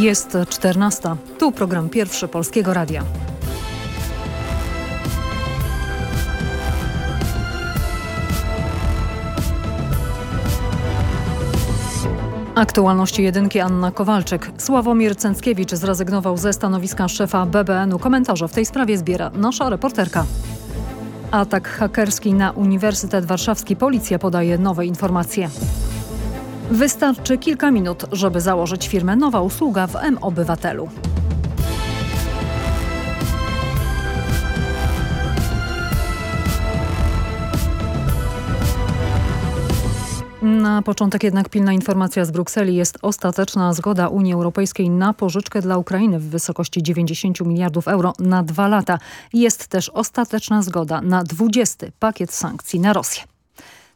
Jest 14. Tu program pierwszy Polskiego Radia. Aktualności jedynki Anna Kowalczyk. Sławomir Cęckiewicz zrezygnował ze stanowiska szefa BBN-u. Komentarze w tej sprawie zbiera nasza reporterka. Atak hakerski na Uniwersytet Warszawski. Policja podaje nowe informacje. Wystarczy kilka minut, żeby założyć firmę Nowa Usługa w M-Obywatelu. Na początek jednak pilna informacja z Brukseli. Jest ostateczna zgoda Unii Europejskiej na pożyczkę dla Ukrainy w wysokości 90 miliardów euro na dwa lata. Jest też ostateczna zgoda na 20 pakiet sankcji na Rosję.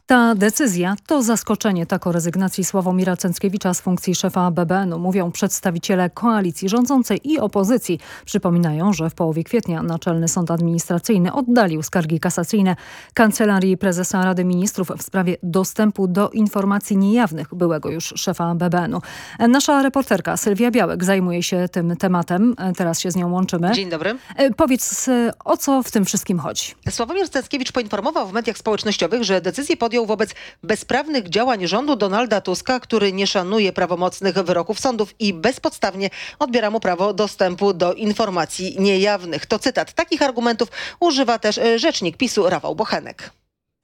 Ta decyzja to zaskoczenie. Tak o rezygnacji Sławomira Cęckiewicza z funkcji szefa BBN-u mówią przedstawiciele koalicji rządzącej i opozycji. Przypominają, że w połowie kwietnia Naczelny Sąd Administracyjny oddalił skargi kasacyjne Kancelarii Prezesa Rady Ministrów w sprawie dostępu do informacji niejawnych byłego już szefa BBN-u. Nasza reporterka Sylwia Białek zajmuje się tym tematem. Teraz się z nią łączymy. Dzień dobry. E, powiedz, o co w tym wszystkim chodzi? Sławomir Cęckiewicz poinformował w mediach społecznościowych, że decyzję podjął podjął wobec bezprawnych działań rządu Donalda Tuska, który nie szanuje prawomocnych wyroków sądów i bezpodstawnie odbiera mu prawo dostępu do informacji niejawnych. To cytat. Takich argumentów używa też e, rzecznik PiSu Rafał Bochenek.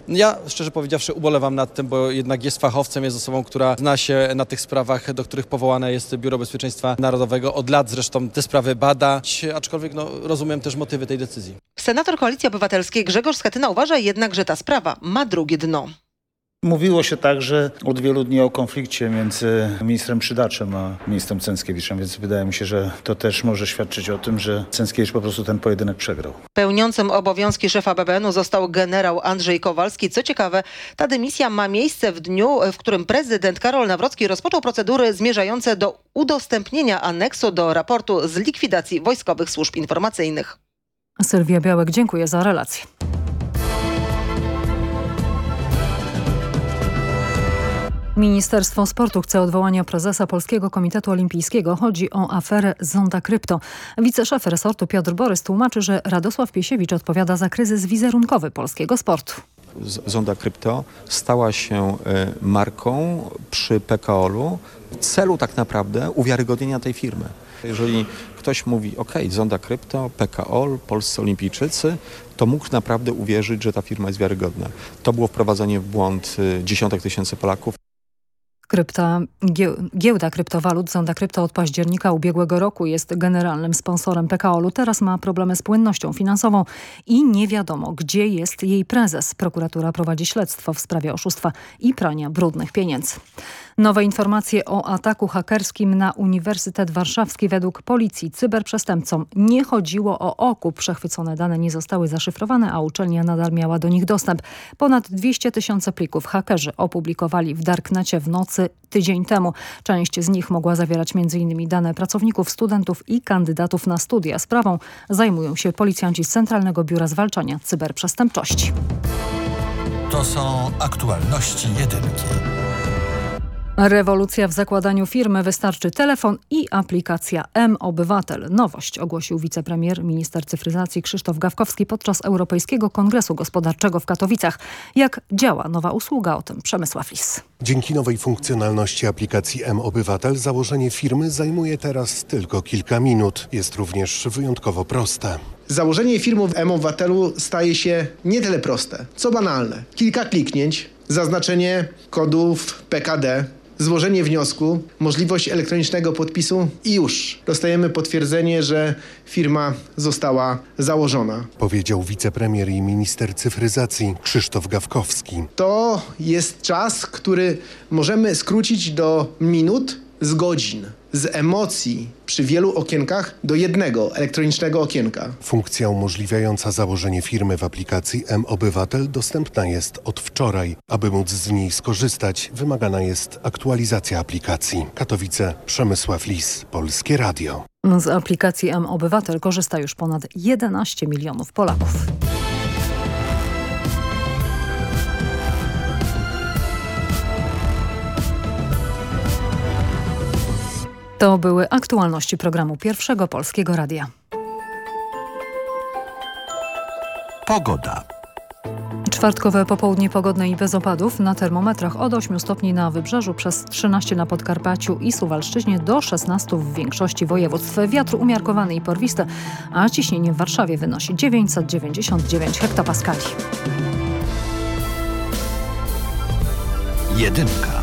Ja szczerze powiedziawszy ubolewam nad tym, bo jednak jest fachowcem, jest osobą, która zna się na tych sprawach, do których powołane jest Biuro Bezpieczeństwa Narodowego. Od lat zresztą te sprawy bada, aczkolwiek no, rozumiem też motywy tej decyzji. Senator Koalicji Obywatelskiej Grzegorz Schetyna uważa jednak, że ta sprawa ma drugie dno. Mówiło się także od wielu dni o konflikcie między ministrem Przydaczem a ministrem Cęckiewiczem, więc wydaje mi się, że to też może świadczyć o tym, że Cęckiewicz po prostu ten pojedynek przegrał. Pełniącym obowiązki szefa BBN-u został generał Andrzej Kowalski. Co ciekawe, ta dymisja ma miejsce w dniu, w którym prezydent Karol Nawrocki rozpoczął procedury zmierzające do udostępnienia aneksu do raportu z likwidacji wojskowych służb informacyjnych. Sylwia Białek, dziękuję za relację. Ministerstwo Sportu chce odwołania prezesa Polskiego Komitetu Olimpijskiego. Chodzi o aferę Zonda Krypto. Wiceszef resortu Piotr Borys tłumaczy, że Radosław Piesiewicz odpowiada za kryzys wizerunkowy polskiego sportu. Zonda Krypto stała się e, marką przy PKO-u w celu tak naprawdę uwiarygodnienia tej firmy. Jeżeli ktoś mówi, ok, Zonda Krypto, PKO, Polscy Olimpijczycy, to mógł naprawdę uwierzyć, że ta firma jest wiarygodna. To było wprowadzenie w błąd e, dziesiątek tysięcy Polaków. Krypta, giełda kryptowalut Zonda Krypto od października ubiegłego roku jest generalnym sponsorem PKO-u. Teraz ma problemy z płynnością finansową i nie wiadomo, gdzie jest jej prezes. Prokuratura prowadzi śledztwo w sprawie oszustwa i prania brudnych pieniędzy. Nowe informacje o ataku hakerskim na Uniwersytet Warszawski według policji cyberprzestępcom nie chodziło o okup. Przechwycone dane nie zostały zaszyfrowane, a uczelnia nadal miała do nich dostęp. Ponad 200 tysięcy plików hakerzy opublikowali w Darknecie w nocy tydzień temu. Część z nich mogła zawierać m.in. dane pracowników, studentów i kandydatów na studia. Sprawą zajmują się policjanci z Centralnego Biura Zwalczania Cyberprzestępczości. To są aktualności jedynki. Rewolucja w zakładaniu firmy wystarczy telefon i aplikacja M-Obywatel. Nowość ogłosił wicepremier, minister cyfryzacji Krzysztof Gawkowski podczas Europejskiego Kongresu Gospodarczego w Katowicach. Jak działa nowa usługa? O tym Przemysław Lis. Dzięki nowej funkcjonalności aplikacji M-Obywatel założenie firmy zajmuje teraz tylko kilka minut. Jest również wyjątkowo proste. Założenie firmy w M-Obywatelu staje się nie tyle proste, co banalne. Kilka kliknięć, zaznaczenie kodów PKD, złożenie wniosku, możliwość elektronicznego podpisu i już dostajemy potwierdzenie, że firma została założona. Powiedział wicepremier i minister cyfryzacji Krzysztof Gawkowski. To jest czas, który możemy skrócić do minut z godzin z emocji przy wielu okienkach do jednego elektronicznego okienka. Funkcja umożliwiająca założenie firmy w aplikacji M-Obywatel dostępna jest od wczoraj. Aby móc z niej skorzystać, wymagana jest aktualizacja aplikacji. Katowice, Przemysław Lis, Polskie Radio. Z aplikacji M-Obywatel korzysta już ponad 11 milionów Polaków. To były aktualności programu Pierwszego Polskiego Radia. Pogoda. Czwartkowe popołudnie pogodne i bez opadów na termometrach od 8 stopni na Wybrzeżu przez 13 na Podkarpaciu i Suwalszczyźnie do 16 w większości województw. Wiatr umiarkowany i porwisty, a ciśnienie w Warszawie wynosi 999 hektopaskali. Jedynka.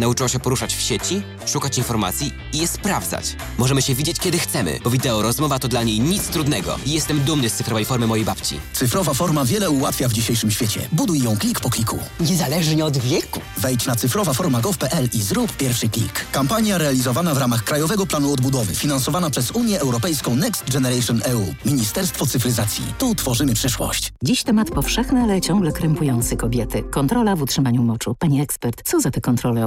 Nauczyła się poruszać w sieci, szukać informacji i je sprawdzać. Możemy się widzieć kiedy chcemy, bo wideo rozmowa to dla niej nic trudnego. I jestem dumny z cyfrowej formy mojej babci. Cyfrowa forma wiele ułatwia w dzisiejszym świecie. Buduj ją klik po kliku. Niezależnie od wieku. Wejdź na cyfrowaforma.gov.pl i zrób pierwszy klik. Kampania realizowana w ramach Krajowego Planu Odbudowy, finansowana przez Unię Europejską Next Generation EU. Ministerstwo Cyfryzacji. Tu tworzymy przyszłość. Dziś temat powszechny, ale ciągle krępujący kobiety. Kontrola w utrzymaniu moczu. Pani ekspert, co za te kontrole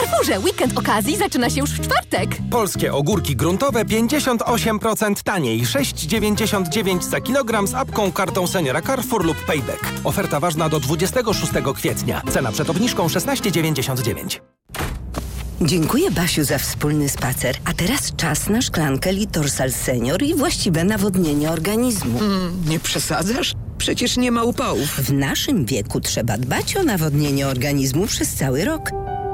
Carrefourze weekend okazji zaczyna się już w czwartek. Polskie ogórki gruntowe 58% taniej. 6,99 za kilogram z apką kartą seniora Carrefour lub Payback. Oferta ważna do 26 kwietnia. Cena przed obniżką 16,99. Dziękuję Basiu za wspólny spacer. A teraz czas na szklankę Litorsal Senior i właściwe nawodnienie organizmu. Mm, nie przesadzasz? Przecież nie ma upałów. W naszym wieku trzeba dbać o nawodnienie organizmu przez cały rok.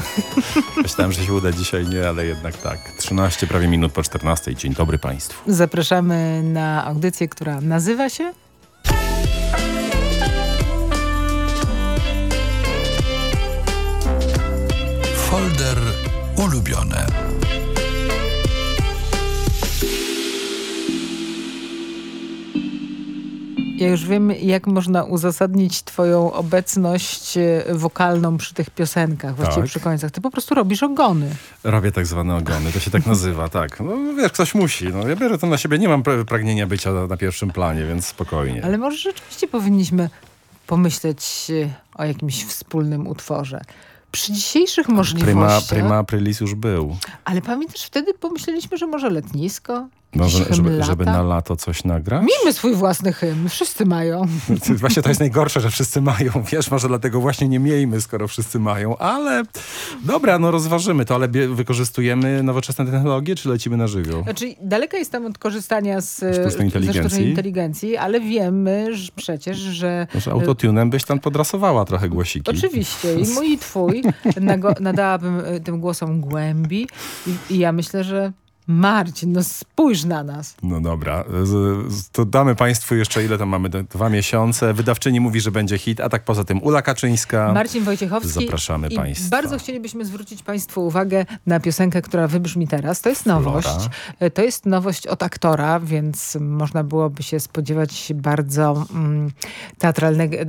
Myślałem, że się uda dzisiaj, nie, ale jednak tak. 13 prawie minut po 14. Dzień dobry Państwu. Zapraszamy na audycję, która nazywa się... już wiem, jak można uzasadnić twoją obecność e, wokalną przy tych piosenkach, właściwie Tak. przy końcach. Ty po prostu robisz ogony. Robię tak zwane ogony, to się tak nazywa, tak. No wiesz, ktoś musi. No, ja biorę to na siebie, nie mam pra- pragnienia bycia na, na pierwszym planie, więc spokojnie. Ale może rzeczywiście powinniśmy pomyśleć e, o jakimś wspólnym utworze. Przy dzisiejszych Prima, możliwościach... prima aprilis już był. Ale pamiętasz, wtedy pomyśleliśmy, że może letnisko? Może, hymn żeby, żeby na lato coś nagrać? Miejmy swój własny hymn, wszyscy mają. Właśnie to jest najgorsze, że wszyscy mają. Wiesz, może dlatego właśnie nie miejmy, skoro wszyscy mają. Ale dobra, no rozważymy to, ale wykorzystujemy nowoczesne technologie, czy lecimy na żywioł? Znaczy, daleka jestem od korzystania z, Sztucznej inteligencji? sztucznej inteligencji, ale wiemy że przecież, że... Może autotunem byś tam podrasowała trochę głosiki. Oczywiście i mój i twój nago- nadałabym y, tym głosom głębi i, i ja myślę, że Marcin, no spójrz na nas. No dobra, to damy Państwu jeszcze ile tam mamy, dwa miesiące. Wydawczyni mówi, że będzie hit, a tak poza tym Ula Kaczyńska. Marcin Wojciechowski. Zapraszamy I Państwa. Bardzo chcielibyśmy zwrócić Państwu uwagę na piosenkę, która wybrzmi teraz. To jest nowość. E, To jest nowość od aktora, więc można byłoby się spodziewać bardzo, mm,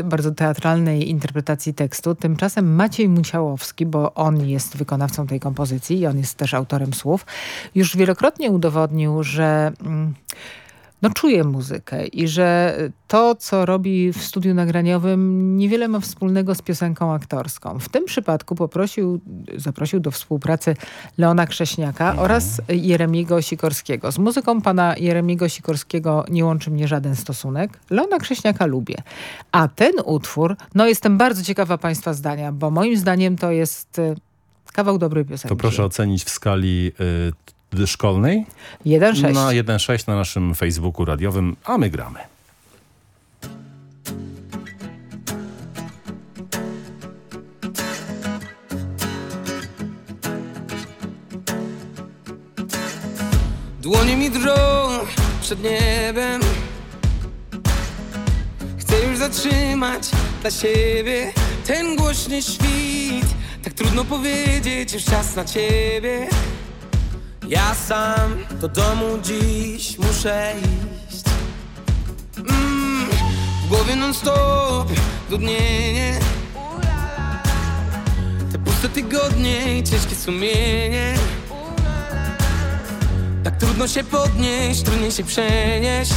bardzo teatralnej interpretacji tekstu. Tymczasem Maciej Musiałowski, bo on jest wykonawcą tej kompozycji i on jest też autorem słów, już wielokrotnie udowodnił, że... Mm, no czuje muzykę i że to, co robi w studiu nagraniowym niewiele ma wspólnego z piosenką aktorską. W tym przypadku poprosił, zaprosił do współpracy Leona Krześniaka oraz Jeremiego Sikorskiego. Z muzyką pana Jeremiego Sikorskiego nie łączy mnie żaden stosunek. Leona Krześniaka lubię. A ten utwór, no jestem bardzo ciekawa państwa zdania, bo moim zdaniem to jest y, kawał dobrej piosenki. To proszę ocenić w skali y, szkolnej. 1,6. Na 1,6 na naszym Facebooku radiowym, a my gramy. Dłonie mi drżą przed niebem Chcę już zatrzymać dla siebie ten głośny świt Tak trudno powiedzieć, już czas na ciebie Ja sam do domu dziś muszę iść. Mm, W głowie non stop dudnienie. Te puste tygodnie i ciężkie sumienie. Tak trudno się podnieść, trudniej się przenieść.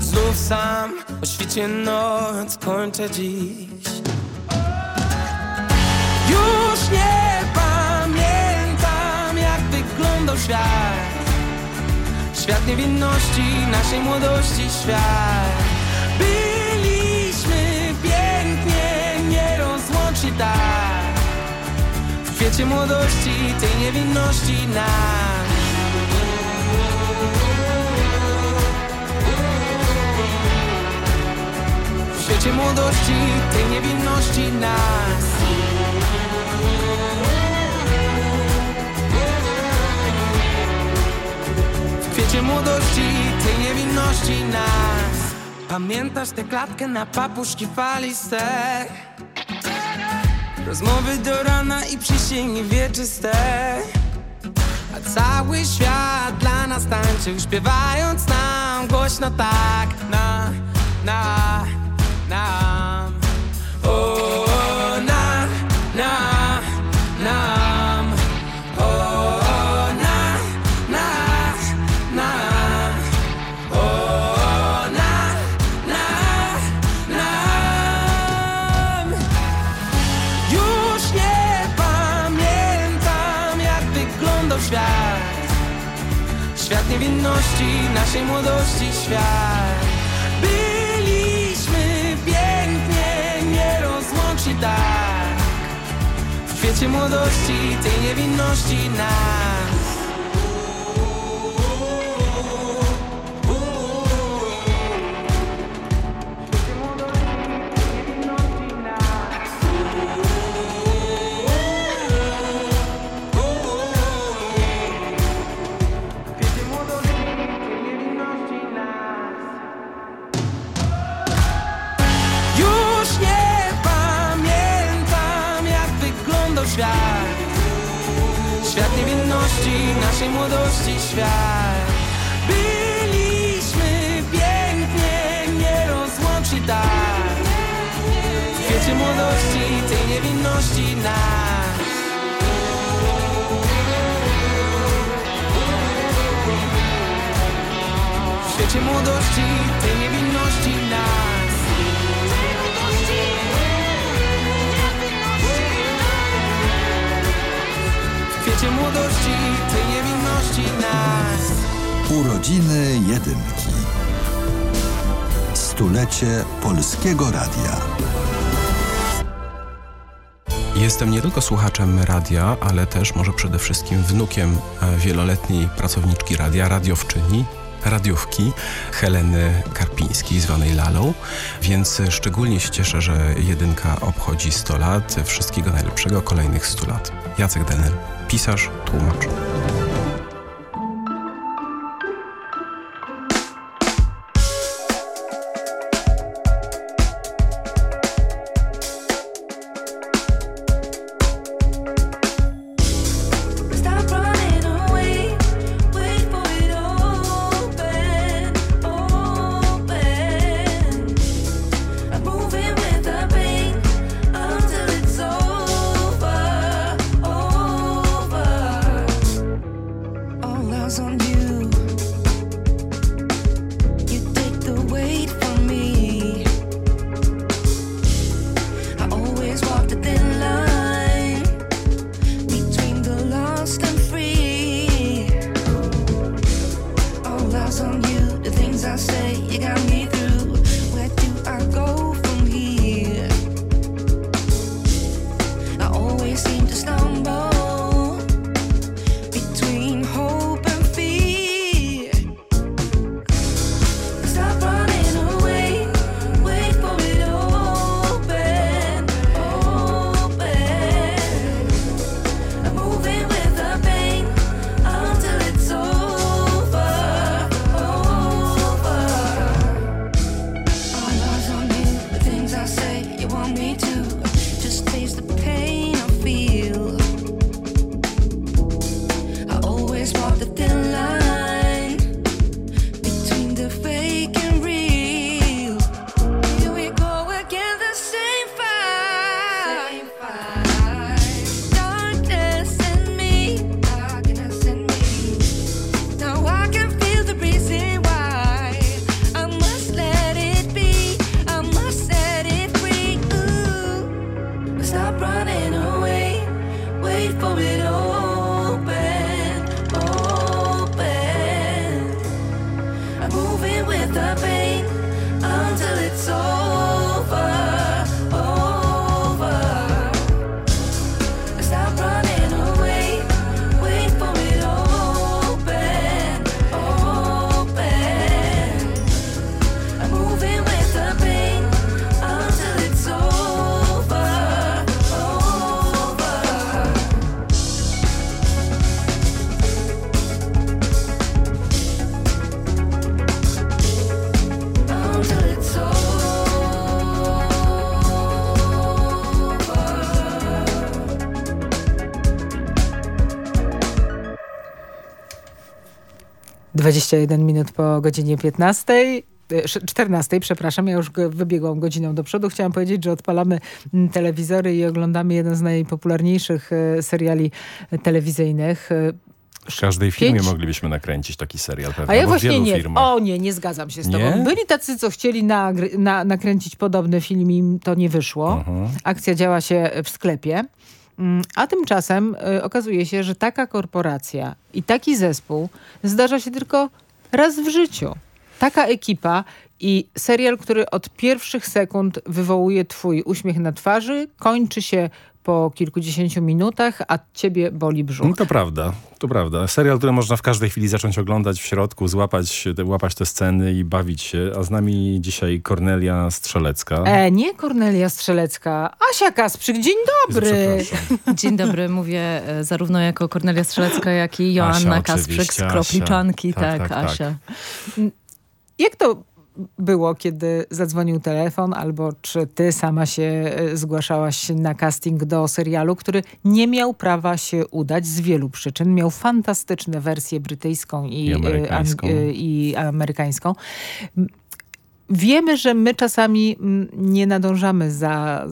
Znów sam o świcie noc kończę dziś świat. Świat niewinności, naszej młodości świat. Byliśmy pięknie, nierozłącznie tak. W kwiecie młodości, tej niewinności nas W świecie młodości, tej niewinności nas Młodości, tej niewinności nas. Pamiętasz tę klatkę na papuszki faliste Rozmowy do rana i przysięgi wieczyste. A cały świat dla nas tańczył Śpiewając nam głośno tak. Na, na, nam niewinności, naszej młodości świat. Byliśmy pięknie, nierozłączni tak. W kwiecie młodości, tej niewinności nas naszej młodości świat. Byliśmy pięknie, nie rozłączy tak. W kwiecie młodości, tej niewinności nas. W świecie młodości, tej niewinności młodości, tej niewinności nas Urodziny Jedynki. Stulecie Polskiego Radia. Jestem nie tylko słuchaczem radia, ale też może przede wszystkim wnukiem e, wieloletniej pracowniczki radia, radiowczyni, radiówki Heleny Karpińskiej, zwanej Lalą, więc szczególnie się cieszę, że jedynka obchodzi 100 lat. Wszystkiego najlepszego, kolejnych 100 lat. Jacek Denel, pisarz, tłumacz. 21 minut po godzinie 15. e, sz- 14, przepraszam, ja już wybiegłam godziną do przodu. Chciałam powiedzieć, że odpalamy mm, telewizory i oglądamy jeden z najpopularniejszych e, seriali e, telewizyjnych. E, W każdej firmie Pięć- moglibyśmy nakręcić taki serial, prawda? A ja właśnie nie. firmach. O nie, nie zgadzam się z Nie? tobą. Byli tacy, co chcieli nagry- na, nakręcić podobny film, im to nie wyszło. Mhm. Akcja działa się w sklepie. Mm, A tymczasem y, okazuje się, że taka korporacja i taki zespół zdarza się tylko raz w życiu. Taka ekipa i serial, który od pierwszych sekund wywołuje twój uśmiech na twarzy, kończy się po kilkudziesięciu minutach, a ciebie boli brzuch. No to prawda, to prawda. Serial, który można w każdej chwili zacząć oglądać w środku, złapać, te- łapać te sceny i bawić się. A z nami dzisiaj Kornelia Strzelecka. E, nie Kornelia Strzelecka, Asia Kasprzyk, dzień dobry. Dzień dobry, mówię e, zarówno jako Kornelia Strzelecka, jak i Joanna Asia, Kasprzyk z Kropliczanki. Asia. Tak, Tak, tak, tak. Asia. Jak to było, kiedy zadzwonił telefon, albo czy ty sama się e, zgłaszałaś na casting do serialu, który nie miał prawa się udać z wielu przyczyn. Miał fantastyczne wersję brytyjską i, I e, amerykańską. ang- e, i amerykańską. Wiemy, że my czasami mm, nie nadążamy za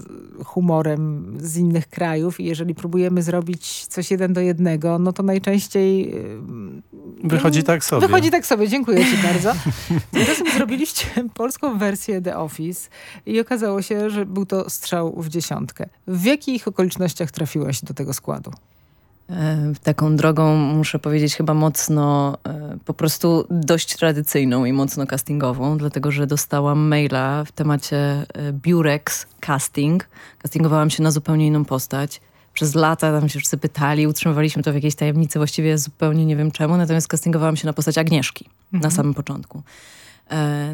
humorem z innych krajów i jeżeli próbujemy zrobić coś jeden do jednego, no to najczęściej ym, Wychodzi tak sobie. Wychodzi tak sobie, dziękuję ci bardzo. Tymczasem zrobiliście polską wersję The Office i okazało się, że był to strzał w dziesiątkę. W jakich okolicznościach trafiłaś do tego składu? E, Taką drogą, muszę powiedzieć, chyba mocno e, po prostu dość tradycyjną i mocno castingową, dlatego że dostałam maila w temacie e, Burex Casting. Castingowałam się na zupełnie inną postać. Przez lata tam się wszyscy pytali, utrzymywaliśmy to w jakiejś tajemnicy, właściwie zupełnie nie wiem czemu, natomiast castingowałam się na postać Agnieszki na Mhm. samym początku.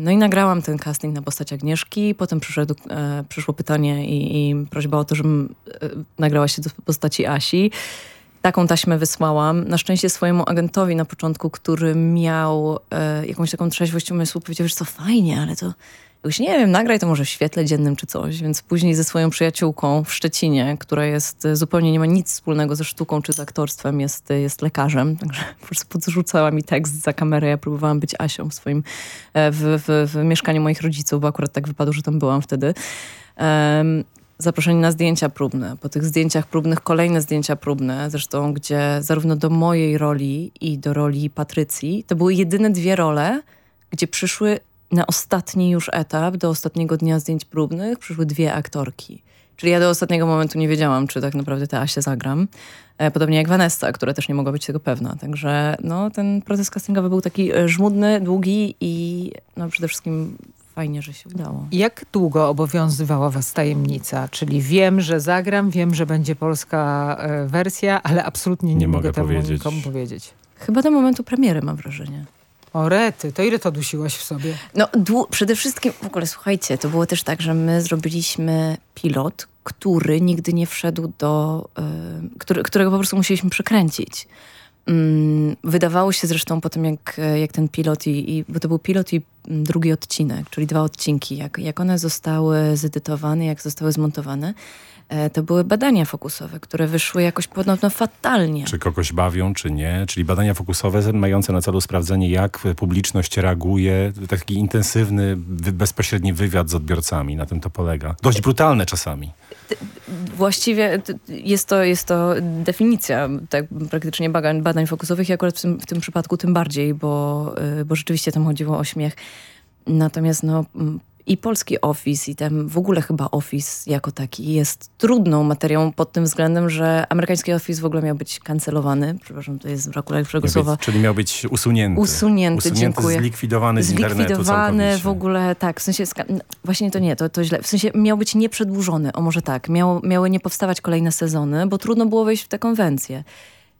No i nagrałam ten casting na postać Agnieszki, potem przyszedł, przyszło pytanie i, i prośba o to, żebym nagrała się do postaci Asi. Taką taśmę wysłałam. Na szczęście swojemu agentowi na początku, który miał e, jakąś taką trzeźwość umysłu, powiedział, że co fajnie, ale to nie wiem, nagraj to może w świetle dziennym czy coś. Więc później ze swoją przyjaciółką w Szczecinie, która jest e, zupełnie nie ma nic wspólnego ze sztuką czy z aktorstwem, jest, e, jest lekarzem. Także po prostu podrzucała mi tekst za kamerę. Ja próbowałam być Asią w swoim, e, w, w, w mieszkaniu moich rodziców, bo akurat tak wypadło, że tam byłam wtedy. Em, zaproszeni na zdjęcia próbne. Po tych zdjęciach próbnych kolejne zdjęcia próbne, zresztą gdzie zarówno do mojej roli i do roli Patrycji, to były jedyne dwie role, gdzie przyszły na ostatni już etap, do ostatniego dnia zdjęć próbnych, przyszły dwie aktorki. Czyli ja do ostatniego momentu nie wiedziałam, czy tak naprawdę tę Asię zagram. E, Podobnie jak Vanessa, która też nie mogła być tego pewna. Także no, ten proces castingowy był taki e, żmudny, długi i no, przede wszystkim fajnie, że się udało. Jak długo obowiązywała was tajemnica? Czyli wiem, że zagram, wiem, że będzie polska e, wersja, ale absolutnie nie, Nie mogę mogę temu powiedzieć. nikomu powiedzieć. Chyba do momentu premiery mam wrażenie. O rety, to ile to dusiłaś w sobie? No przede wszystkim, w ogóle słuchajcie, to było też tak, że my zrobiliśmy pilot, który nigdy nie wszedł do, y, który, którego po prostu musieliśmy przekręcić. Mm, wydawało się zresztą po tym, jak, jak ten pilot, i, i, bo to był pilot i drugi odcinek, czyli dwa odcinki, jak, jak one zostały zedytowane, jak zostały zmontowane, e, to były badania fokusowe, które wyszły jakoś podobno fatalnie. Czy kogoś bawią, czy nie. Czyli badania fokusowe mające na celu sprawdzenie, jak publiczność reaguje. Taki intensywny, bezpośredni wywiad z odbiorcami. Na tym to polega. Dość brutalne czasami. Właściwie jest to, jest to definicja tak, praktycznie badań, badań fokusowych i akurat w tym, w tym przypadku tym bardziej, bo, y, bo rzeczywiście tam chodziło o śmiech. Natomiast no, i polski Office, i tam w ogóle chyba Office jako taki jest trudną materią pod tym względem, że amerykański Office w ogóle miał być kancelowany. Przepraszam, to jest brak lepszego Miał słowa. czyli miał być usunięty. Usunięty, usunięty dziękuję. zlikwidowany z internetu Zlikwidowany całkowicie. w ogóle, tak, w sensie, właśnie to nie, to, to źle. W sensie miał być nieprzedłużony, o może tak. Miało, miały nie powstawać kolejne sezony, bo trudno było wejść w tę konwencję.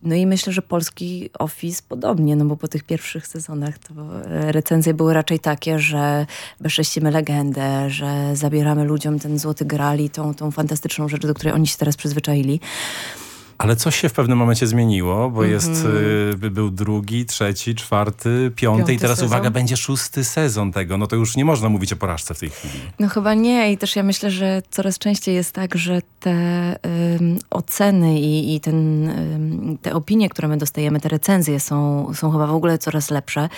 No i myślę, że polski Office podobnie, no bo po tych pierwszych sezonach to e, recenzje były raczej takie, że bezcześcimy legendę, że zabieramy ludziom ten złoty gral i tą, tą fantastyczną rzecz, do której oni się teraz przyzwyczaili. Ale coś się w pewnym momencie zmieniło, bo Mhm. jest, y, był drugi, trzeci, czwarty, piąty, Piąty i teraz sezon. uwaga, będzie szósty sezon tego. No to już nie można mówić o porażce w tej chwili. No chyba nie i też ja myślę, że coraz częściej jest tak, że te oceny i, i ten, te opinie, które my dostajemy, te recenzje są, są chyba w ogóle coraz lepsze.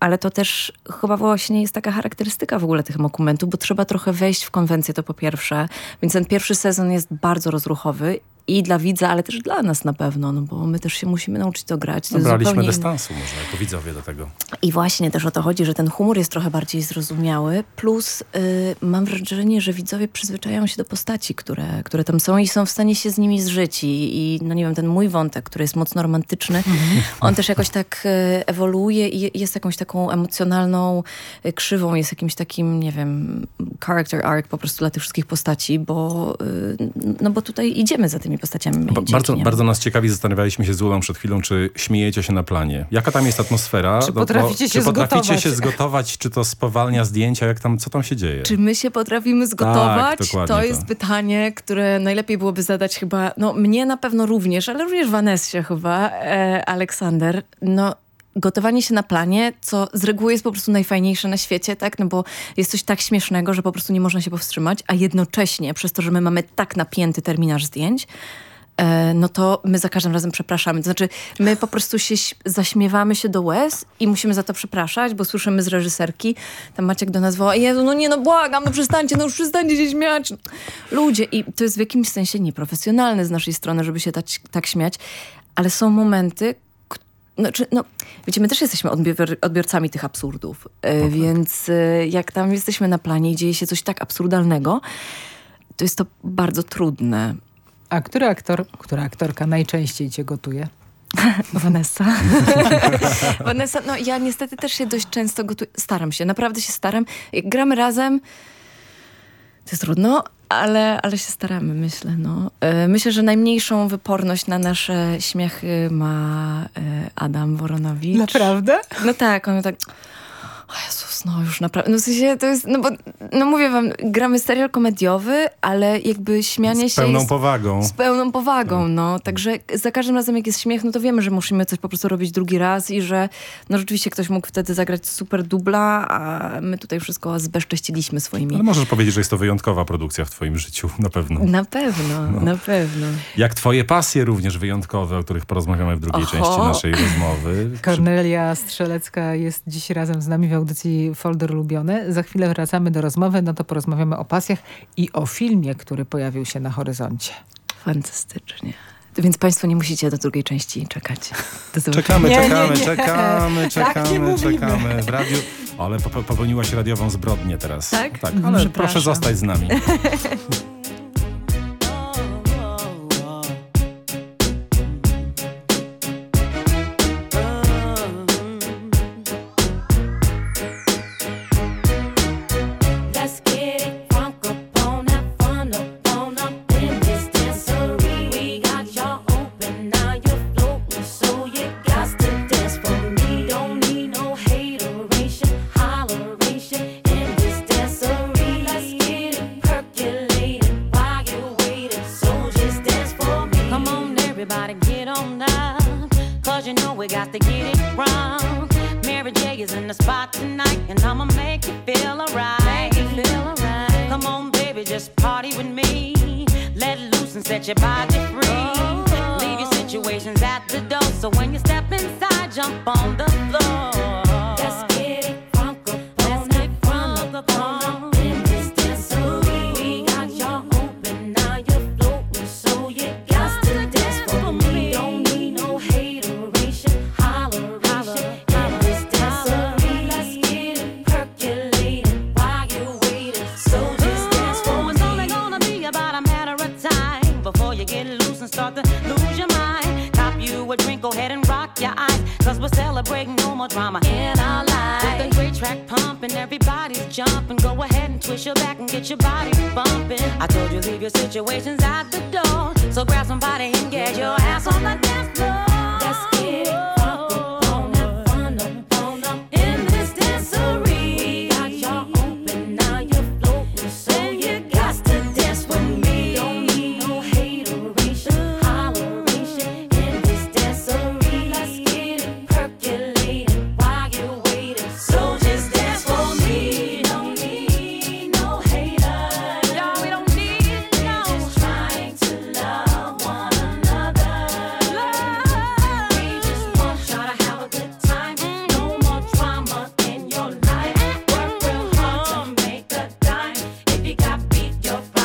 Ale to też chyba właśnie jest taka charakterystyka w ogóle tych dokumentów, bo trzeba trochę wejść w konwencję, to po pierwsze. Więc ten pierwszy sezon jest bardzo rozruchowy i dla widza, ale też dla nas na pewno, no bo my też się musimy nauczyć to grać. To No, braliśmy zupełnie dystansu może, jako widzowie do tego. i właśnie też o to chodzi, że ten humor jest trochę bardziej zrozumiały, plus y, mam wrażenie, że widzowie przyzwyczajają się do postaci, które, które tam są i są w stanie się z nimi zżyć. I, i no nie wiem, ten mój wątek, który jest mocno romantyczny, on też jakoś tak y, ewoluuje i jest jakąś taką emocjonalną y, krzywą, jest jakimś takim, nie wiem, character arc po prostu dla tych wszystkich postaci, bo, y, no bo tutaj idziemy za tymi postaciami. Ba- bardzo, bardzo nas ciekawi, zastanawialiśmy się z Ulą przed chwilą, czy śmiejecie się na planie. Jaka tam jest atmosfera? Czy No potraficie się czy potraficie zgotować? się zgotować? Czy to spowalnia zdjęcia? Jak tam, co tam się dzieje? Czy my się potrafimy zgotować? Tak, to to. jest pytanie, które najlepiej byłoby zadać chyba, no mnie na pewno również, ale również Vanessie chyba, e, Aleksander. No gotowanie się na planie, co z reguły jest po prostu najfajniejsze na świecie, tak? No bo jest coś tak śmiesznego, że po prostu nie można się powstrzymać, a jednocześnie przez to, że my mamy tak napięty terminarz zdjęć, e, no to my za każdym razem przepraszamy. To znaczy, my po prostu się zaśmiewamy się do łez i musimy za to przepraszać, bo słyszymy z reżyserki, tam Maciek do nas woła, Jezu, no nie, no błagam, no przestańcie, no już przestańcie się śmiać. Ludzie, i to jest w jakimś sensie nieprofesjonalne z naszej strony, żeby się tak, tak śmiać, ale są momenty, znaczy, no, wiecie, my też jesteśmy odbior, odbiorcami tych absurdów, e, więc e, jak tam jesteśmy na planie i dzieje się coś tak absurdalnego, to jest to bardzo trudne. A który aktor, która aktorka najczęściej cię gotuje? Vanessa. Vanessa, no ja niestety też się dość często gotuję. Staram się, naprawdę się staram. Jak gramy razem, to jest trudno, ale, ale się staramy, myślę. No. E, Myślę, że najmniejszą wyporność na nasze śmiechy ma e, Adam Woronowicz. Naprawdę? No tak, on tak... O Jezus, no już naprawdę, no w sensie to jest, no bo, no mówię wam, gramy serial komediowy, ale jakby śmianie Z się pełną jest... powagą. Z pełną powagą, no. Także za każdym razem, jak jest śmiech, no to wiemy, że musimy coś po prostu robić drugi raz i że no rzeczywiście ktoś mógł wtedy zagrać super dubla, a my tutaj wszystko zbezcześciliśmy swoimi... Ale możesz powiedzieć, że jest to wyjątkowa produkcja w twoim życiu, na pewno. Na pewno, No. na pewno. Jak twoje pasje również wyjątkowe, o których porozmawiamy w drugiej Oho. części naszej rozmowy. Kornelia Strzelecka jest dziś razem z nami w audycji Folder Lubiony. Za chwilę wracamy do rozmowy, no to porozmawiamy o pasjach i o filmie, który pojawił się na horyzoncie. Fantastycznie. Więc państwo nie musicie do drugiej części czekać. Do zobaczenia. Czekamy, Nie, nie, czekamy, nie. czekamy, Tak czekamy, czekamy. W radiu. Ale po- popełniłaś radiową zbrodnię teraz. Tak? Tak, Mhm. ale proszę zostać z nami.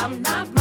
I'm not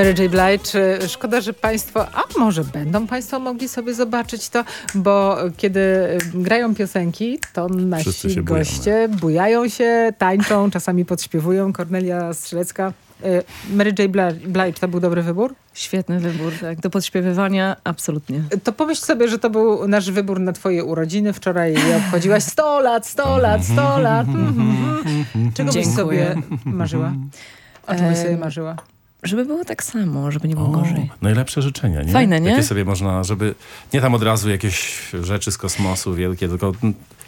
Mary J. Blige. E, Szkoda, że państwo, a może będą państwo mogli sobie zobaczyć to, bo kiedy e, grają piosenki, to nasi się goście bujają się, tańczą, czasami podśpiewują. Kornelia Strzelecka. E, Mary J. Blige, to był dobry wybór? Świetny wybór, tak. Do podśpiewywania absolutnie. To pomyśl sobie, że to był nasz wybór na twoje urodziny. Wczoraj obchodziłaś 100 lat, 100 lat, 100 lat. Czego byś Dziękuję. sobie marzyła? O czym byś sobie marzyła? Żeby było tak samo, żeby nie było O, gorzej. najlepsze życzenia, nie? Fajne, nie? Jakie sobie można, żeby nie tam od razu jakieś rzeczy z kosmosu wielkie, tylko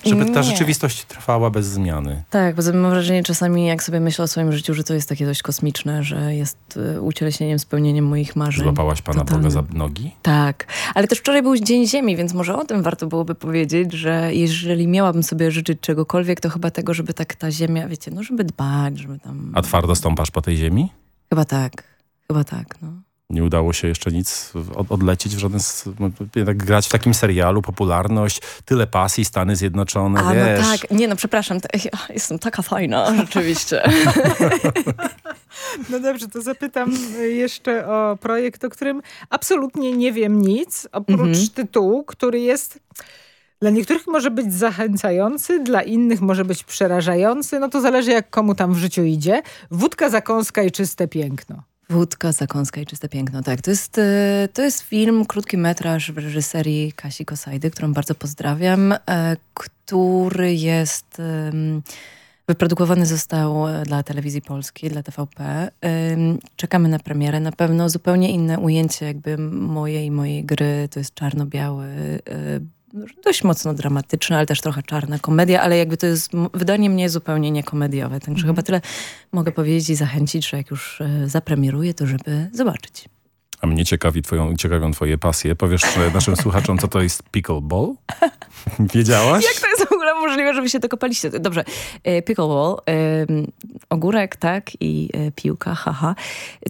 żeby ta Nie. rzeczywistość trwała bez zmiany. Tak, bo mam wrażenie czasami, jak sobie myślę o swoim życiu, że to jest takie dość kosmiczne, że jest y, ucieleśnieniem, spełnieniem moich marzeń. Złapałaś Pana Totalnie. Boga za nogi? Tak, ale też wczoraj był Dzień Ziemi, więc może o tym warto byłoby powiedzieć, że jeżeli miałabym sobie życzyć czegokolwiek, to chyba tego, żeby tak ta ziemia, wiecie, no żeby dbać, żeby tam... A twardo stąpasz po tej ziemi? Chyba tak, chyba tak, no. Nie udało się jeszcze nic od, odlecieć w żaden... Tak grać w takim serialu, popularność, tyle pasji, Stany Zjednoczone, A wiesz. no tak, nie no przepraszam, to, ja jestem taka fajna, rzeczywiście. No dobrze, to zapytam jeszcze o projekt, o którym absolutnie nie wiem nic, oprócz Mhm. tytułu, który jest dla niektórych może być zachęcający, dla innych może być przerażający. No to zależy jak komu tam w życiu idzie. Wódka, zakąska i czyste piękno. Wódka, zakąska i czyste piękno. Tak, to jest, e, to jest film, krótki metraż w reżyserii Kasi Kosajdy, którą bardzo pozdrawiam, e, który jest... Wyprodukowany został e, dla telewizji polskiej, dla TVP. Czekamy na premierę. Na pewno zupełnie inne ujęcie jakby mojej mojej gry. To jest czarno-biały, dość mocno dramatyczny, ale też trochę czarna komedia, ale jakby to jest wydanie mnie zupełnie niekomediowe. Także chyba tyle mogę powiedzieć i zachęcić, że jak już e, zapremieruję, to żeby zobaczyć. A mnie ciekawi twoją, ciekawią twoje pasje. Powiesz naszym słuchaczom, co to jest pickleball? Wiedziałaś? Jak to jest ogóle możliwe, żeby się dokopaliście? Dobrze, e, pickleball, ogórek, tak, i e, piłka, haha.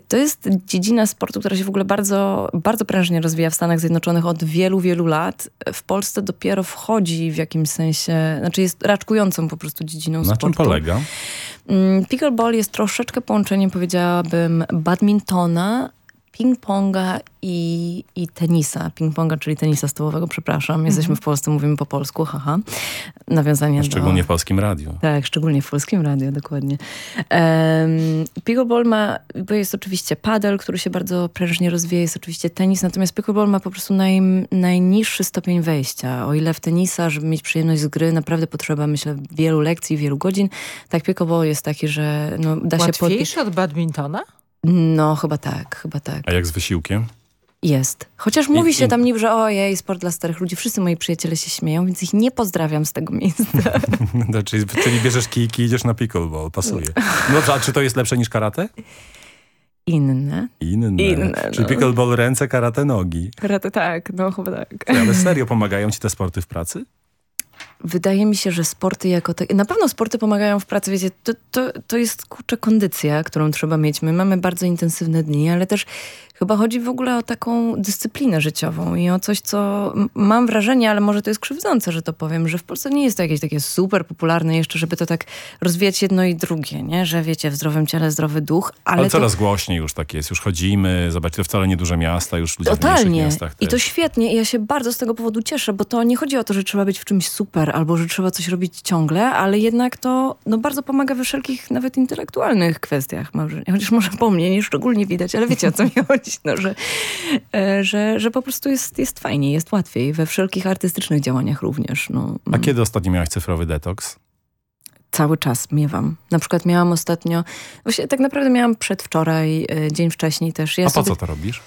To jest dziedzina sportu, która się w ogóle bardzo, bardzo prężnie rozwija w Stanach Zjednoczonych od wielu, wielu lat. W Polsce dopiero wchodzi w jakimś sensie, znaczy jest raczkującą po prostu dziedziną Na sportu. czym polega? Mm, Pickleball jest troszeczkę połączeniem, powiedziałabym, badmintona, ping-ponga i, i tenisa. Ping-ponga, czyli tenisa stołowego, przepraszam. Jesteśmy w Polsce, mówimy po polsku, haha. Nawiązanie Szczególnie do... w polskim radiu. Tak, szczególnie w polskim radiu, dokładnie. Um, pickleball ma, bo jest oczywiście padel, który się bardzo prężnie rozwija, jest oczywiście tenis, natomiast pickleball ma po prostu naj, najniższy stopień wejścia. O ile w tenisa, żeby mieć przyjemność z gry, naprawdę potrzeba, myślę, wielu lekcji, wielu godzin, tak pickleball jest taki, że no, da się podbić. Łatwiejszy od badmintona? No, chyba tak, chyba tak. A jak z wysiłkiem? Jest. Chociaż I- mówi się i- tam niby, że ojej, sport dla starych ludzi. Wszyscy moi przyjaciele się śmieją, więc ich nie pozdrawiam z tego miejsca. No, czyli, czyli bierzesz kijki i idziesz na pickleball. Pasuje. No a czy to jest lepsze niż karate? Inne. Inne. Inne, Czyli no. pickleball ręce, karate nogi. Karate tak, no chyba tak. Ale serio, pomagają ci te sporty w pracy? Wydaje mi się, że sporty jako takie... Na pewno sporty pomagają w pracy, wiecie, to, to, to jest kurczę kondycja, którą trzeba mieć. My mamy bardzo intensywne dni, ale też chyba chodzi w ogóle o taką dyscyplinę życiową i o coś, co mam wrażenie, ale może to jest krzywdzące, że to powiem, że w Polsce nie jest to jakieś takie super popularne jeszcze, żeby to tak rozwijać jedno i drugie, nie? Że wiecie, w zdrowym ciele zdrowy duch, ale, Ale, to... coraz głośniej już tak jest. Już chodzimy, zobaczcie, to wcale nie duże miasta, już ludzie w mniejszych Totalnie. miastach I to też. świetnie. I ja się bardzo z tego powodu cieszę, bo to nie chodzi o to, że trzeba być w czymś super albo że trzeba coś robić ciągle, ale jednak to no, bardzo pomaga we wszelkich, nawet intelektualnych kwestiach. Chociaż może po mnie nie szczególnie widać, ale wiecie o co mi chodzi, no, że, e, że, że po prostu jest, jest fajniej, jest łatwiej we wszelkich artystycznych działaniach również. No. A kiedy ostatnio miałaś cyfrowy detoks? Cały czas miewam. Na przykład miałam ostatnio, właśnie tak naprawdę miałam przedwczoraj, e, dzień wcześniej też. Ja A po sobie- co to robisz?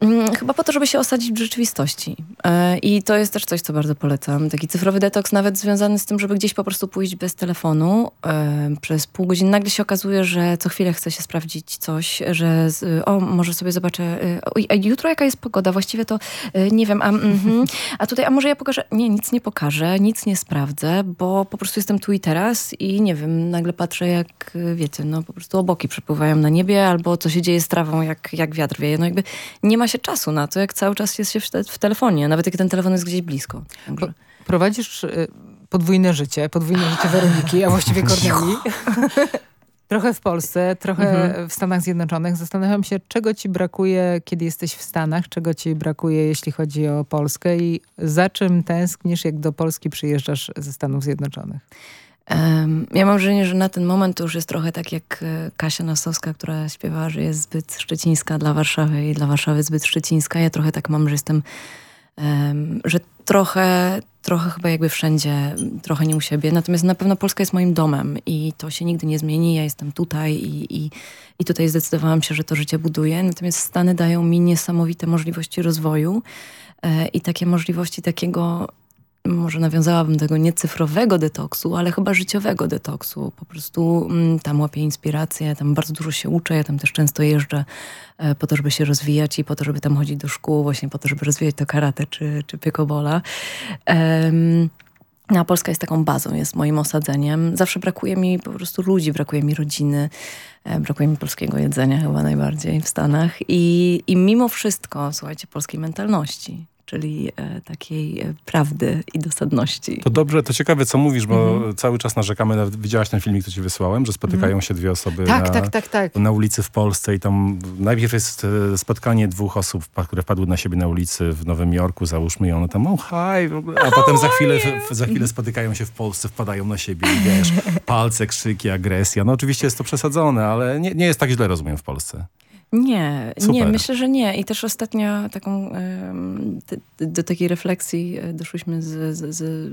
Mm, Chyba po to, żeby się osadzić w rzeczywistości. E, I to jest też coś, co bardzo polecam. Taki cyfrowy detoks, nawet związany z tym, żeby gdzieś po prostu pójść bez telefonu e, przez pół godziny. Nagle się okazuje, że co chwilę chce się sprawdzić coś, że z, o, może sobie zobaczę, e, a jutro jaka jest pogoda? Właściwie to nie wiem, a, mhm. a tutaj, a może ja pokażę? Nie, nic nie pokażę, nic nie sprawdzę, bo po prostu jestem tu i teraz i nie wiem, nagle patrzę jak, wiecie, no po prostu oboki przepływają na niebie albo co się dzieje z trawą, jak, jak wiatr wieje. No jakby nie ma się czasu na to, jak cały czas jest się w, te, w telefonie, nawet jak ten telefon jest gdzieś blisko. Także... Prowadzisz y, podwójne życie, podwójne życie Weroniki, a właściwie Korneli. Trochę w Polsce, trochę Mhm. w Stanach Zjednoczonych. Zastanawiam się, czego ci brakuje, kiedy jesteś w Stanach, czego ci brakuje, jeśli chodzi o Polskę i za czym tęsknisz, jak do Polski przyjeżdżasz ze Stanów Zjednoczonych? Ja mam wrażenie, że na ten moment to już jest trochę tak jak e, Kasia Nosowska, która śpiewała, że jest zbyt szczecińska dla Warszawy i dla Warszawy zbyt szczecińska. Ja trochę tak mam, że jestem, em, że trochę, trochę chyba jakby wszędzie, trochę nie u siebie. Natomiast na pewno Polska jest moim domem i to się nigdy nie zmieni. Ja jestem tutaj i, i, i tutaj zdecydowałam się, że to życie buduję. Natomiast Stany dają mi niesamowite możliwości rozwoju e, i takie możliwości takiego może nawiązałabym tego nie cyfrowego detoksu, ale chyba życiowego detoksu. Po prostu mm, tam łapię inspirację, tam bardzo dużo się uczę, ja tam też często jeżdżę e, po to, żeby się rozwijać i po to, żeby tam chodzić do szkół, właśnie po to, żeby rozwijać to karate czy, czy. Em, no, a Polska jest taką bazą, jest moim osadzeniem. Zawsze brakuje mi po prostu ludzi, brakuje mi rodziny, e, brakuje mi polskiego jedzenia chyba najbardziej w Stanach. I, i mimo wszystko, słuchajcie, polskiej mentalności, czyli e, takiej e, prawdy i dosadności. To dobrze, to ciekawe, co mówisz, bo Mhm. cały czas narzekamy, na, widziałaś ten filmik, co ci wysłałem, że spotykają Mhm. się dwie osoby Tak, na, tak, tak, tak. na ulicy w Polsce i tam najpierw jest e, spotkanie dwóch osób, które wpadły na siebie na ulicy w Nowym Jorku, załóżmy, i one tam, oh hi, a potem za chwilę, za chwilę spotykają się w Polsce, wpadają na siebie i wiesz, palce, krzyki, agresja. No oczywiście jest to przesadzone, ale nie, nie jest tak źle, rozumiem, w Polsce. Nie, Super. nie, myślę, że nie. I też ostatnio taką, do takiej refleksji e, doszłyśmy z, z, z,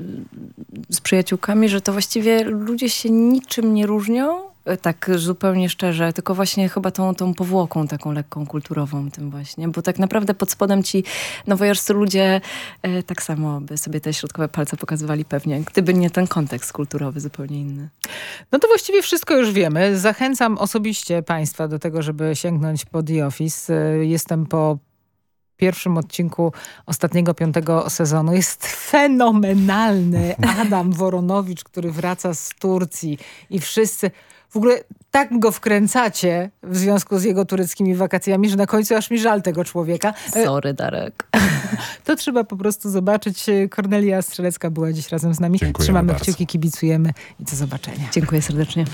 z przyjaciółkami, że to właściwie ludzie się niczym nie różnią, tak zupełnie szczerze, tylko właśnie chyba tą, tą powłoką taką lekką kulturową tym właśnie, bo tak naprawdę pod spodem ci nowojorscy ludzie e, tak samo by sobie te środkowe palce pokazywali pewnie, gdyby nie ten kontekst kulturowy zupełnie inny. No to właściwie wszystko już wiemy. Zachęcam osobiście Państwa do tego, żeby sięgnąć po The Office. Y, Jestem po pierwszym odcinku ostatniego piątego sezonu. Jest fenomenalny Adam Woronowicz, który wraca z Turcji i wszyscy... W ogóle tak go wkręcacie w związku z jego tureckimi wakacjami, że na końcu aż mi żal tego człowieka. E, Sorry, Darek. To trzeba po prostu zobaczyć. Kornelia Strzelecka była dziś razem z nami. Dziękujemy Trzymamy bardzo. kciuki, kibicujemy i do zobaczenia. Dziękuję serdecznie.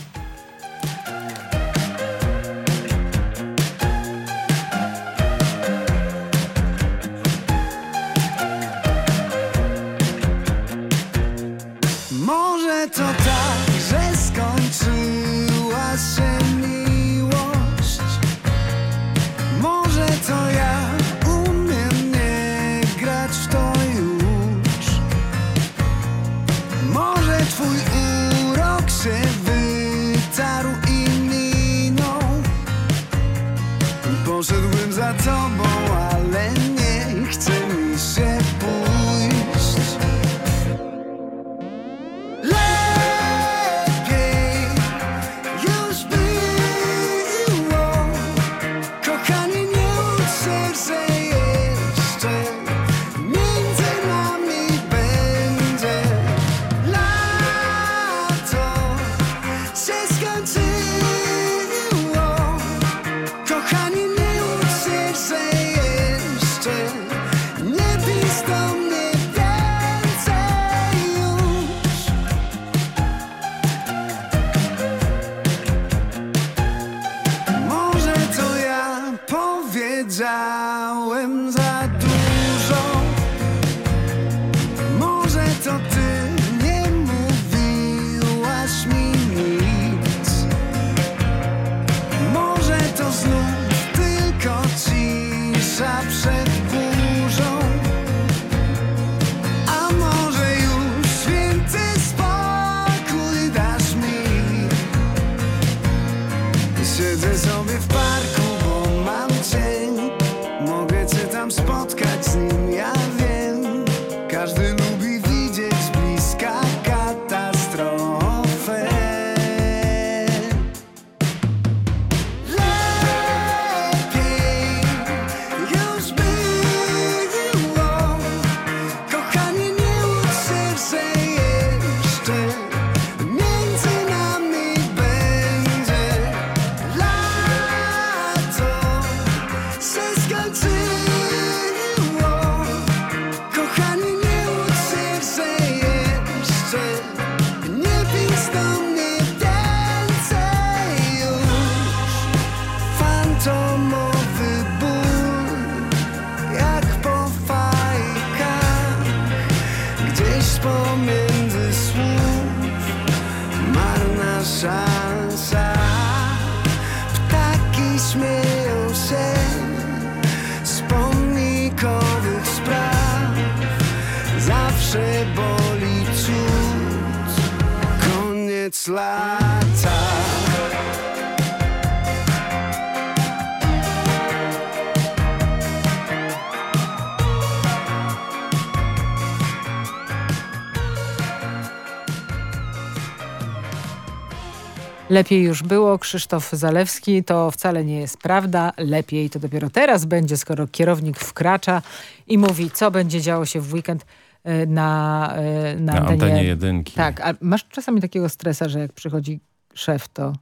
Lepiej już było, Krzysztof Zalewski, to wcale nie jest prawda. Lepiej to dopiero teraz będzie, skoro kierownik wkracza i mówi, co będzie działo się w weekend e, na, e, na, Na antenie jedynki. Tak, a masz czasami takiego stresa, że jak przychodzi szef, to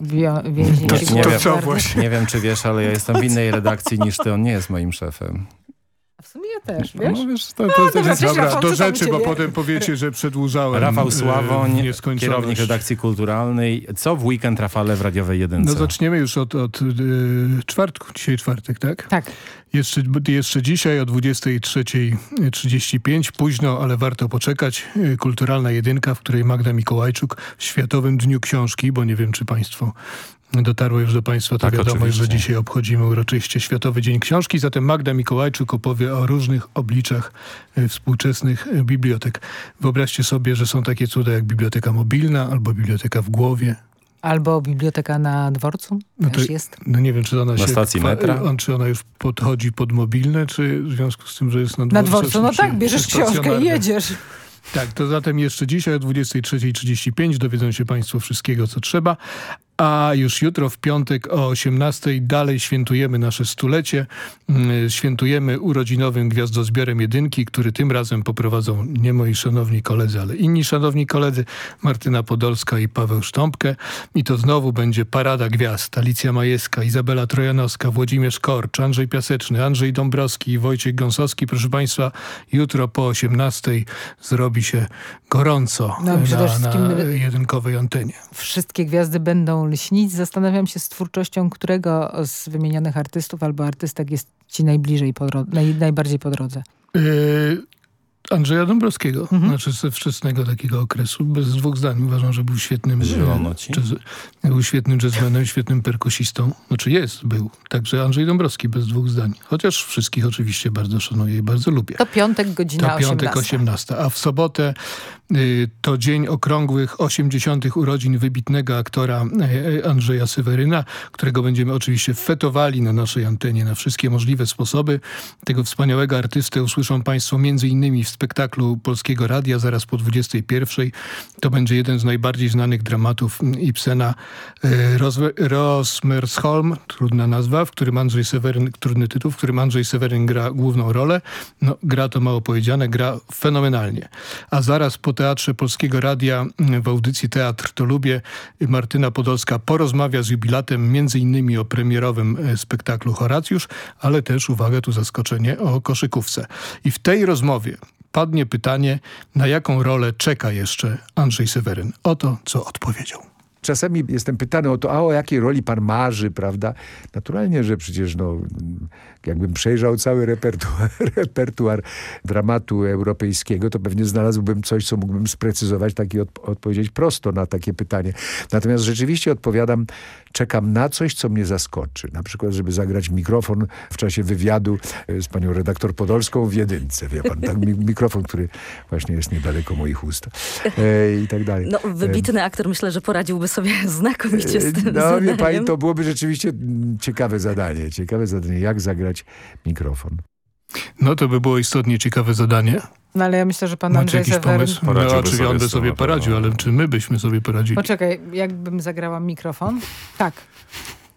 więźni nie, wiem, nie wiem, czy wiesz, ale ja jestem w innej redakcji niż ty. On nie jest moim szefem. Sumie ja też, wiesz? No, wiesz, to, No, to, to, dobra, jest cześć, Dobra, Rafał, do rzeczy, bo potem powiecie, że przedłużałem Rafał e, Sławoń, kierownik redakcji kulturalnej. Co w weekend, Rafale, w radiowej jedynce? No zaczniemy już od, od y, czwartku. Dzisiaj czwartek, tak? Tak. Jeszcze, jeszcze dzisiaj o 23.35, późno, ale warto poczekać. y, Kulturalna jedynka, w której Magda Mikołajczuk w Światowym Dniu Książki, bo nie wiem, czy państwo dotarło już do państwa ta Tak, wiadomość, że oczywiście. dzisiaj obchodzimy uroczyście Światowy Dzień Książki. Zatem Magda Mikołajczuk opowie o różnych obliczach y, współczesnych y, bibliotek. Wyobraźcie sobie, że są takie cuda jak biblioteka mobilna albo biblioteka w głowie, Albo biblioteka na dworcu no to, jest. No nie wiem, czy ona Na się... stacji metra? On, czy ona już podchodzi pod mobilne, czy w związku z tym, że jest na dworcu? Na dworcu, no czy- tak, bierzesz książkę i jedziesz. Tak, to zatem jeszcze dzisiaj o 23.35 dowiedzą się Państwo wszystkiego, co trzeba. A już jutro w piątek o 18.00 dalej świętujemy nasze stulecie. Mm, Świętujemy urodzinowym gwiazdozbiorem jedynki, który tym razem poprowadzą nie moi szanowni koledzy, ale inni szanowni koledzy, Martyna Podolska i Paweł Sztąpkę. I to znowu będzie parada gwiazd. Alicja Majewska, Izabela Trojanowska, Włodzimierz Korcz, Andrzej Piaseczny, Andrzej Dąbrowski i Wojciech Gąsowski. Proszę Państwa, jutro po 18.00 zrobi się gorąco No, na, na jedynkowej antenie. Wszystkie gwiazdy będą Zastanawiam się z twórczością, którego z wymienionych artystów albo artystek jest ci najbliżej, po naj, najbardziej po drodze. Yy, Andrzeja Dąbrowskiego, Mhm. znaczy ze wczesnego takiego okresu, bez dwóch zdań. Uważam, że był świetnym e, jazz- był świetnym jazzmenem, świetnym perkusistą. Znaczy jest, był. Także Andrzej Dąbrowski bez dwóch zdań. Chociaż wszystkich oczywiście bardzo szanuję i bardzo lubię. To piątek, godzina To piątek 18. 18. A w sobotę y, to dzień okrągłych 80. urodzin wybitnego aktora y, Andrzeja Seweryna, którego będziemy oczywiście fetowali na naszej antenie na wszystkie możliwe sposoby. Tego wspaniałego artystę usłyszą Państwo między innymi w spektaklu Polskiego Radia zaraz po 21. To będzie jeden z najbardziej znanych dramatów Ibsena Roswe- Rosmersholm, trudna nazwa, w którym Andrzej Seweryn, trudny tytuł, w którym Andrzej Seweryn gra główną rolę. No, gra to mało powiedziane, gra fenomenalnie. A zaraz po Teatrze Polskiego Radia w audycji Teatr to lubię Martyna Podolska porozmawia z jubilatem między innymi o premierowym e, spektaklu Horacjusz, ale też, uwaga, tu zaskoczenie, o koszykówce. I w tej rozmowie padnie pytanie, na jaką rolę czeka jeszcze Andrzej Seweryn. Oto, co odpowiedział. Czasami jestem pytany o to, a o jakiej roli pan marzy, prawda? Naturalnie, że przecież no, jakbym przejrzał cały repertuar, repertuar dramatu europejskiego, to pewnie znalazłbym coś, co mógłbym sprecyzować tak i od, odpowiedzieć prosto na takie pytanie. Natomiast rzeczywiście odpowiadam, czekam na coś, co mnie zaskoczy. Na przykład, żeby zagrać mikrofon w czasie wywiadu e, z panią redaktor Podolską w jedynce, wie pan, tak, mi- mikrofon, który właśnie jest niedaleko moich ust e, i tak dalej. No, wybitny aktor myślę, że poradziłby sobie znakomicie z tym No zadaniem. wie pani, to byłoby rzeczywiście mm, ciekawe zadanie. Ciekawe zadanie, jak zagrać mikrofon. No to by było istotnie ciekawe zadanie. No ale ja myślę, że pan Macie Andrzej jakiś Seweryn... pomysł? No oczywiście on by sobie poradził, ale czy my byśmy sobie poradzili? Poczekaj, jakbym zagrała mikrofon? Tak.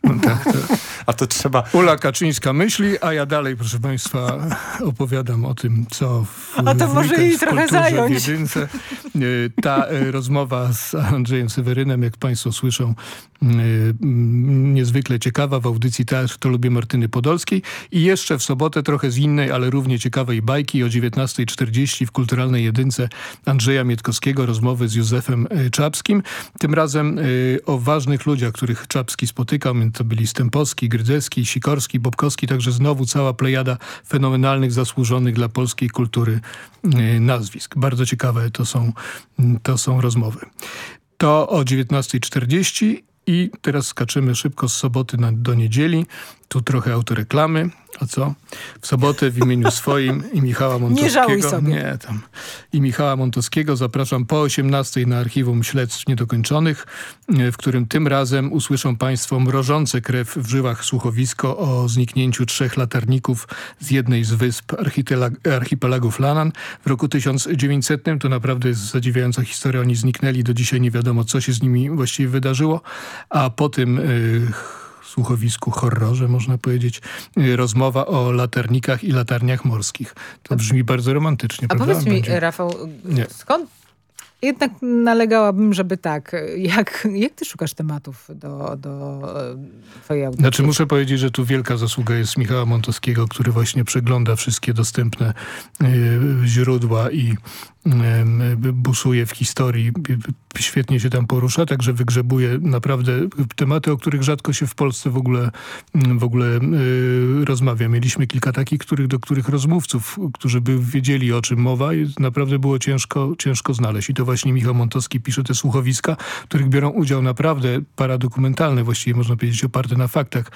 A to trzeba... Ula Kaczyńska myśli, a ja dalej, proszę państwa, opowiadam o tym, co w, A to w może jej trochę kulturze zająć. w jedynce. Y, Ta y, rozmowa z Andrzejem Sewerynem, jak państwo słyszą, mm, niezwykle ciekawa w audycji Teatr to lubię Martyny Podolskiej i jeszcze w sobotę trochę z innej, ale równie ciekawej bajki o 19.40 w Kulturalnej Jedynce Andrzeja Mietkowskiego rozmowy z Józefem Czapskim. Tym razem o ważnych ludziach, których Czapski spotykał. To byli Stępowski, Grydzewski, Sikorski, Bobkowski, także znowu cała plejada fenomenalnych, zasłużonych dla polskiej kultury y, nazwisk. Bardzo ciekawe to są, to są rozmowy. To o 19.40 i teraz skaczymy szybko z soboty na, do niedzieli. Tu trochę autoreklamy. A co? W sobotę w imieniu swoim i Michała Montowskiego. sobie. Nie, tam. I Michała Montowskiego zapraszam po 18 na archiwum śledztw niedokończonych, e, w którym tym razem usłyszą Państwo mrożące krew w żyłach słuchowisko o zniknięciu trzech latarników z jednej z wysp archipelagu Flanan. W roku 1900 to naprawdę jest zadziwiająca historia. Oni zniknęli, do dzisiaj nie wiadomo, co się z nimi właściwie wydarzyło. A po tym... Yy, słuchowisku, horrorze, można powiedzieć, y, rozmowa o latarnikach i latarniach morskich. To brzmi bardzo romantycznie, A prawda? powiedz mi, Będzie- Rafał, Nie. skąd jednak nalegałabym, żeby tak, jak, jak ty szukasz tematów do, do e, twojej audycji? Znaczy muszę powiedzieć, że tu wielka zasługa jest Michała Montowskiego, który właśnie przegląda wszystkie dostępne y, źródła i busuje w historii. Świetnie się tam porusza, także wygrzebuje naprawdę tematy, o których rzadko się w Polsce w ogóle, w ogóle rozmawia. Mieliśmy kilka takich, których, do których rozmówców, którzy by wiedzieli o czym mowa naprawdę było ciężko, ciężko znaleźć. I to właśnie Michał Montowski pisze te słuchowiska, w których biorą udział naprawdę paradokumentalne, właściwie można powiedzieć oparte na faktach,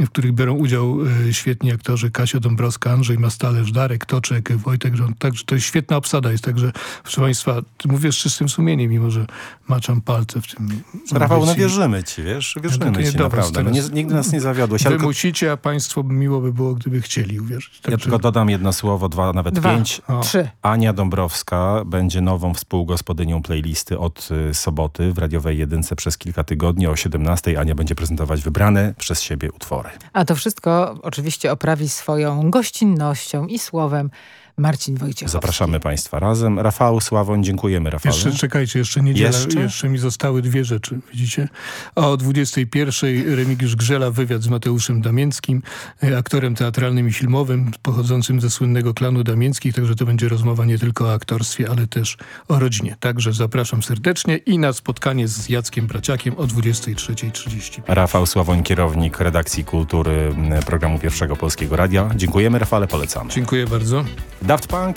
w których biorą udział y, świetni aktorzy Kasia Dąbrowska, Andrzej Mastalerz, Darek Toczek, Wojtek. Także to jest świetna obsada jest, także proszę Państwa, mówię z czystym sumieniem, mimo że maczam palce w tym. Rafał, no wierzymy ci, wiesz? No to Wierzymy nie ci, naprawdę. No, nie, nigdy nas nie zawiodłeś. ale Wy musicie, a Państwo miło by było, gdyby chcieli uwierzyć. Ja Także- tylko dodam jedno słowo, dwa, nawet Dwa. pięć. O. Trzy. Ania Dąbrowska będzie nową współgospodynią playlisty od y, soboty w radiowej jedynce przez kilka tygodni. O 17 Ania będzie prezentować wybrane przez siebie utwory. A to wszystko oczywiście oprawi swoją gościnnością i słowem Marcin Wojciechowski. Zapraszamy Państwa razem. Rafał, Sławoń, dziękujemy Rafale. Jeszcze czekajcie, jeszcze niedziela. Jeszcze? Jeszcze? mi zostały dwie rzeczy, widzicie? A o 21 Remigiusz Grzela, wywiad z Mateuszem Damięckim, e, aktorem teatralnym i filmowym, pochodzącym ze słynnego klanu Damięckich, także to będzie rozmowa nie tylko o aktorstwie, ale też o rodzinie. Także zapraszam serdecznie i na spotkanie z Jackiem Braciakiem o 23.30. Rafał Sławoń, kierownik redakcji kultury programu Pierwszego Polskiego Radia. Dziękujemy Rafale, polecamy. Dziękuję bardzo. Daft Punk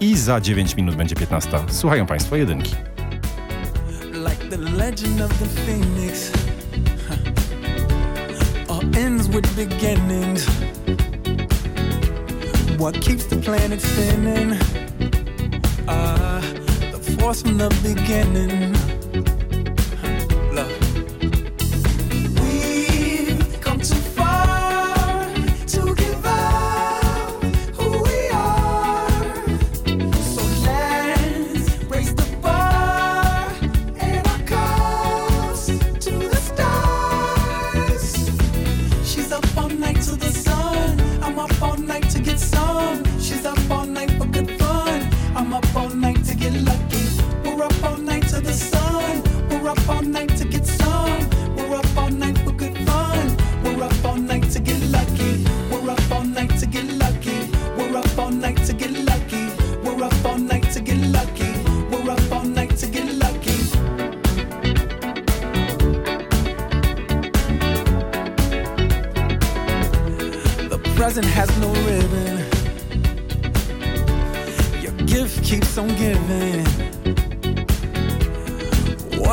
i za 9 minut będzie 15. Słuchają Państwo jedynki. like the legend of the phoenix. All ends with beginnings. What keeps the planet spinning? Ah, the force from the beginning. Present has no ribbon. Your gift keeps on giving.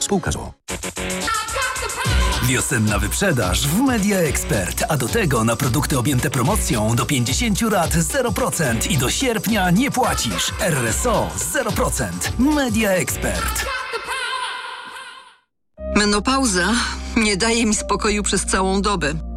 Spółka ZOO. Wiosenna wyprzedaż w Media Expert, a do tego na produkty objęte promocją do 50 lat 0% i do sierpnia nie płacisz. RSO 0%. Media Expert. Menopauza nie daje mi spokoju przez całą dobę.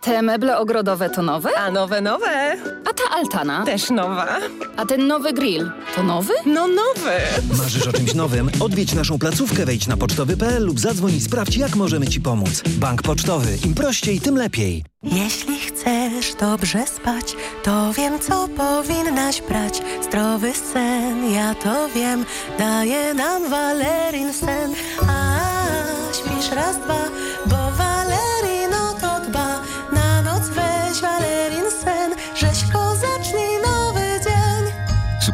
Te meble ogrodowe to nowe? A nowe, nowe. A ta altana? Też nowa. A ten nowy grill to nowy? No nowy. Marzysz o czymś nowym? Odwiedź naszą placówkę, wejdź na pocztowy.pl lub zadzwoń i sprawdź, jak możemy Ci pomóc. Bank Pocztowy. Im prościej, tym lepiej. Jeśli chcesz dobrze spać, to wiem, co powinnaś brać. Zdrowy sen, ja to wiem, daje nam Valerin sen. A śpisz raz, dwa,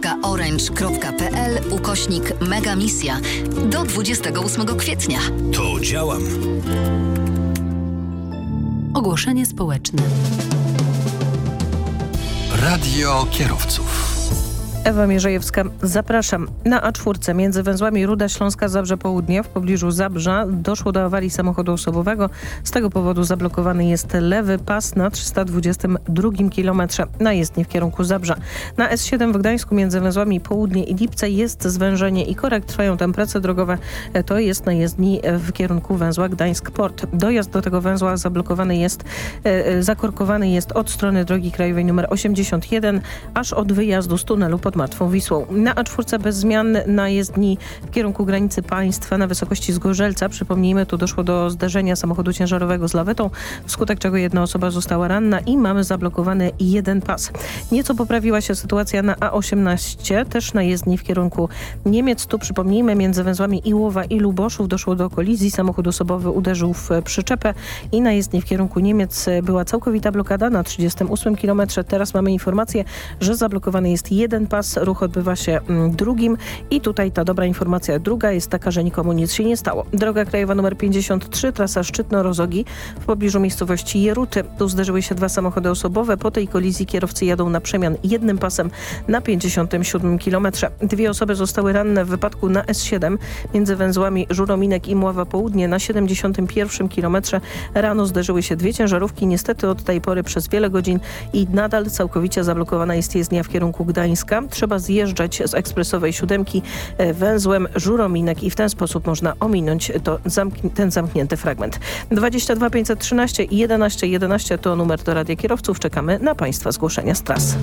www.fundacja.orange.pl ukośnik Mega Misja do 28 kwietnia. To działam. Ogłoszenie społeczne. Radio kierowców. Ewa Mierzejewska, zapraszam. Na A4 między węzłami Ruda Śląska Zabrze Południe w pobliżu Zabrza doszło do awarii samochodu osobowego. Z tego powodu zablokowany jest lewy pas na 322 km na jezdni w kierunku Zabrza. Na S7 w Gdańsku między węzłami Południe i Lipce jest zwężenie i korekt. Trwają tam prace drogowe. To jest na jezdni w kierunku węzła Gdańsk-Port. Dojazd do tego węzła zablokowany jest, e, e, zakorkowany jest od strony drogi krajowej nr 81 aż od wyjazdu z tunelu pod Martwą Wisłą. Na A4 bez zmian na jezdni w kierunku granicy państwa na wysokości Zgorzelca. Przypomnijmy, tu doszło do zderzenia samochodu ciężarowego z lawetą, wskutek czego jedna osoba została ranna i mamy zablokowany jeden pas. Nieco poprawiła się sytuacja na A18, też na jezdni w kierunku Niemiec. Tu przypomnijmy, między węzłami Iłowa i Luboszów doszło do kolizji. Samochód osobowy uderzył w przyczepę i na jezdni w kierunku Niemiec była całkowita blokada na 38 km. Teraz mamy informację, że zablokowany jest jeden pas, ruch odbywa się mm, drugim i tutaj ta dobra informacja druga jest taka, że nikomu nic się nie stało. Droga krajowa nr 53, trasa Szczytno-Rozogi w pobliżu miejscowości Jeruty. Tu zderzyły się dwa samochody osobowe. Po tej kolizji kierowcy jadą na przemian jednym pasem na 57 km. Dwie osoby zostały ranne w wypadku na S7 między węzłami Żurominek i Mława Południe na 71 km. Rano zderzyły się dwie ciężarówki. Niestety od tej pory przez wiele godzin i nadal całkowicie zablokowana jest jezdnia w kierunku Gdańska. Trzeba zjeżdżać z ekspresowej siódemki e, węzłem Żurominek i w ten sposób można ominąć to ten zamknięty fragment. 22 513 i 11 11 to numer do Radia Kierowców. Czekamy na Państwa zgłoszenia z tras.